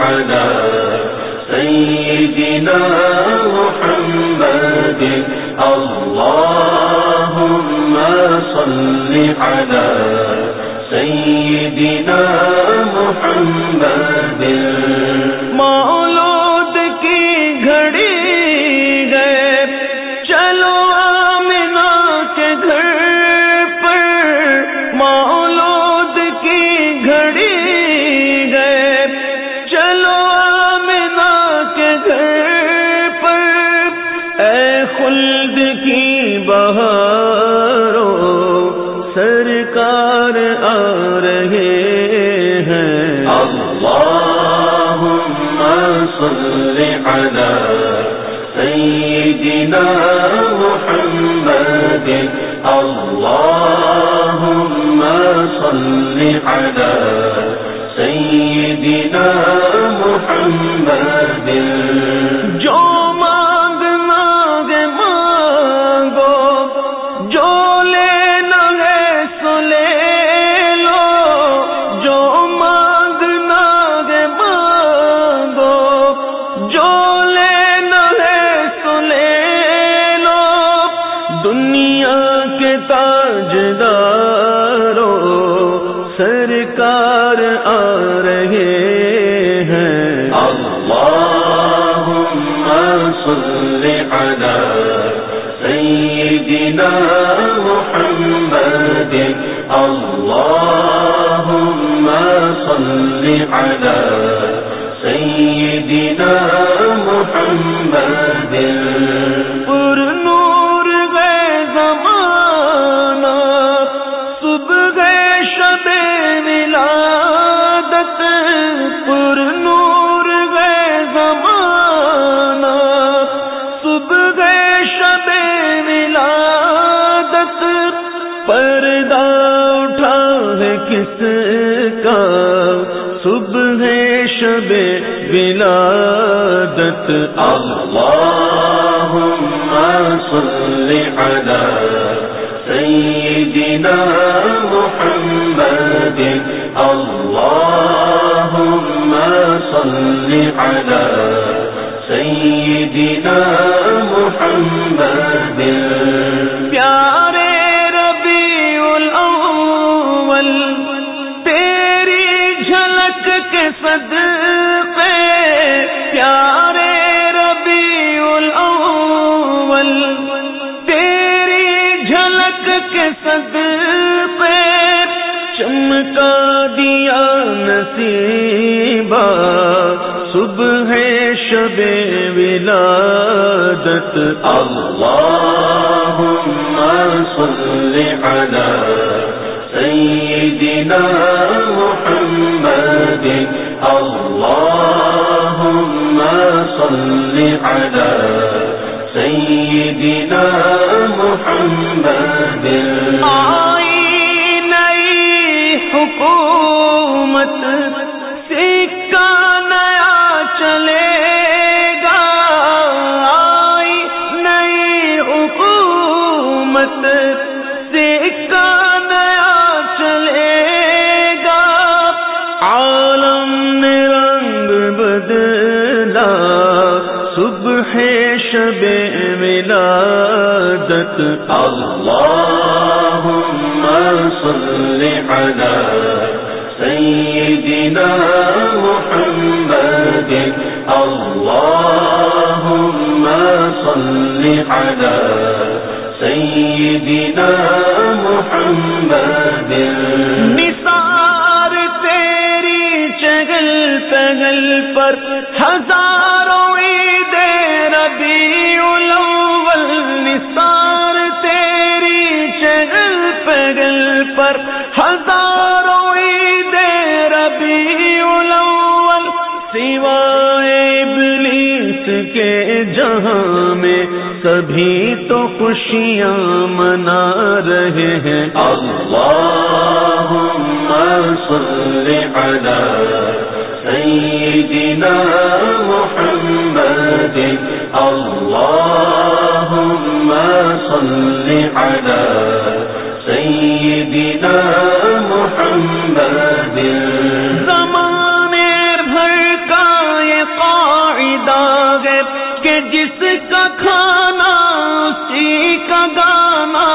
على سيدنا محمد. اللهم صل على سيدنا محمد. على سيدنا محمد. اللهم صل على سيدنا محمد. تاجدارو سرکار آ رہے ہیں۔ اللهم صل على سيدنا محمد۔ اللهم صل على سيدنا محمد۔ پردہ اٹھا ہے کس کا؟ صبح ہے شب ولادت۔ اللهم صل على سيدنا محمد. اللهم صل على سيدنا محمد. پیارے ربیع الاول تیری جھلک کے صدقے نصیبہ صبح ہے شب ولادت۔ اللهم صل على سيدنا محمد۔ اللهم صل على سيدنا محمد۔ صبح شب ولادت اللهم صل على سيدنا محمد. اللهم صل على سيدنا محمد. نثار تیری چگل پگل پر ہزار کے جہاں میں سبھی تو خوشیاں منا رہے ہیں۔ اللهم صل على سيدنا محمد۔ اللهم صل على سيدنا محمد۔ کہ جس کا کھانا، اسی کا گانا،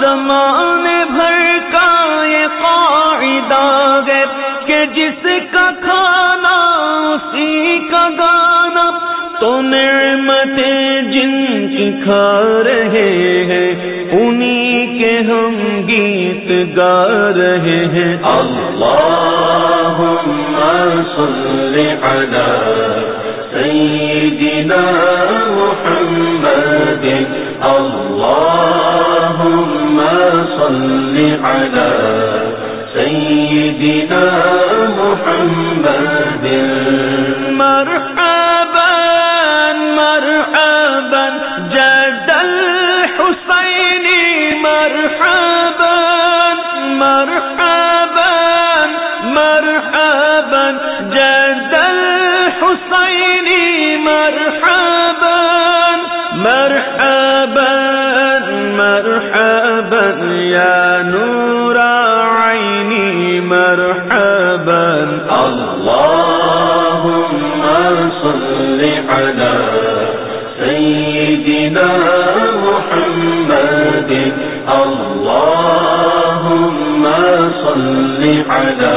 زمانے بھر کا یہ قاعدہ ہے کہ جس کا کھانا، اسی کا گانا تو نعمتیں جن کی کھا رہے ہیں، انہی کے ہم گیت گا رہے ہیں۔ اللهم صل على سيدنا محمد. اللهم صل على سيدنا محمد. مرحبا مرحبا، جد الحسين مرحبا مرحبا مرحبا، جد الحسين مرحبا مرحبا مرحبا، يا نور عيني مرحبا. اللهم صل على سيدنا محمد. اللهم صل على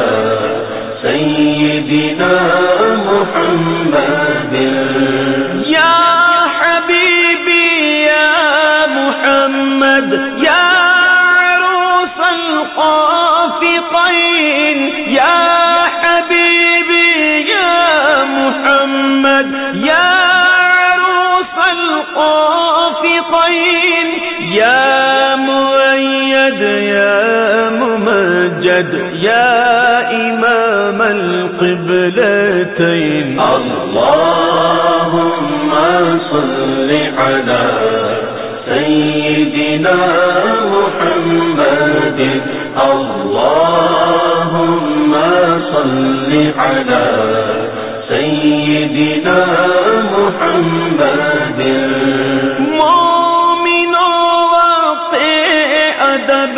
سيدنا محمد. يا حبيبي يا محمد يا عروس الخافقين يا حبيبي يا محمد يا عروس الخافقين يا مؤيد يا ممجد يا إمام القبلتين اللهم صل على سيدنا محمد. اللهم صل على سيدنا محمد. مومنو وقت ادب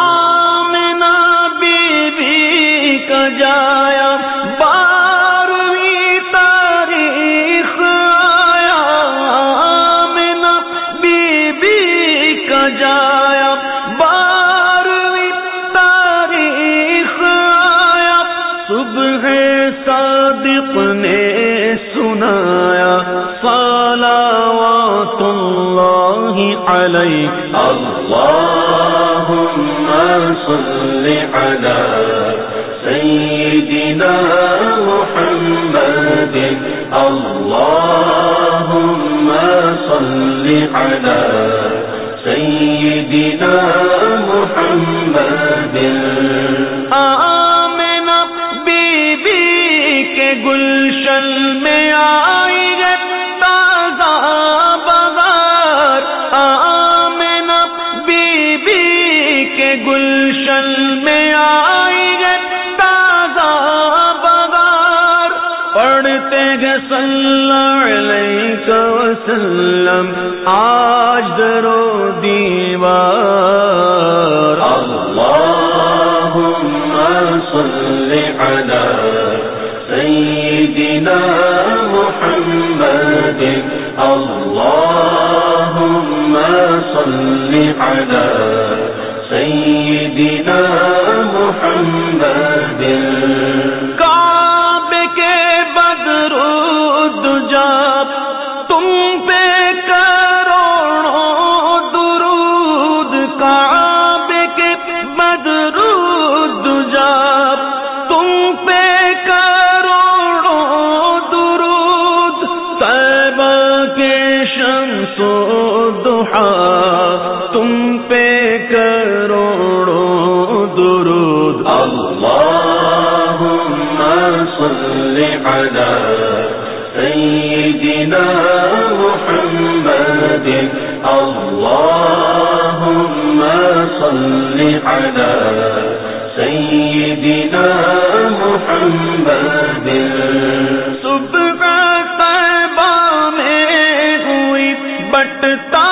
نے سنایا صلوات اللہ علیہ۔ اللهم صل على سيدنا محمد۔ اللهم صل على سيدنا محمد وسلم آج درو دیوار اللهم صل على سيدنا محمد اللهم صل على سيدنا محمد۔ صل على سيدنا محمد. اللهم صل على سيدنا محمد. صبح طیبہ میں ہوئی بٹتا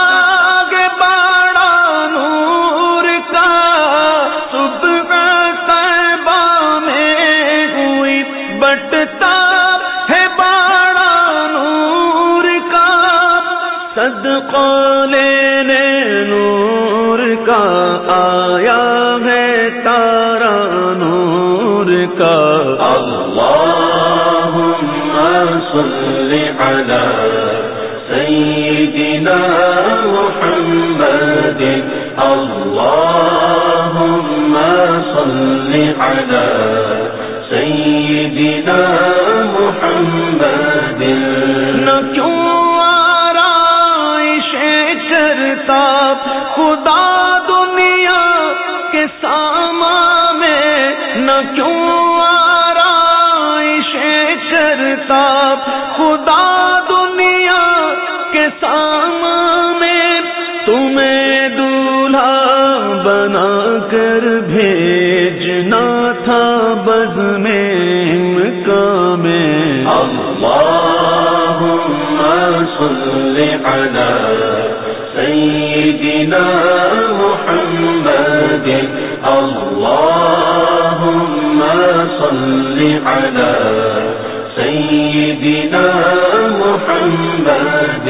صدقہ لینے نور کا آیا ہے، تارا نور کا۔ اللهم صل على سيدنا محمد۔ اللهم صل على سيدنا محمد۔ تمہیں دولہا بنا کر بھیجنا تھا بز میں میں اللهم صل على سيدنا محمد۔ اللهم صل على سيدنا محمد۔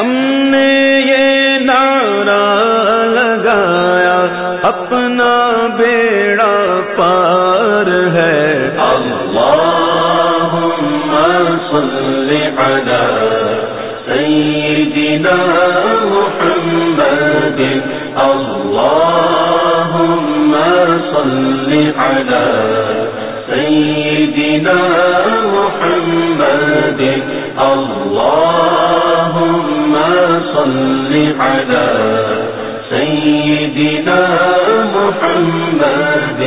ہم نے یہ نعرہ لگایا، اپنا بیڑا پار ہے۔ اللهم صل على سيدنا محمد۔ اللهم صل على سيدنا محمد۔ اللهم صل على سيدنا محمد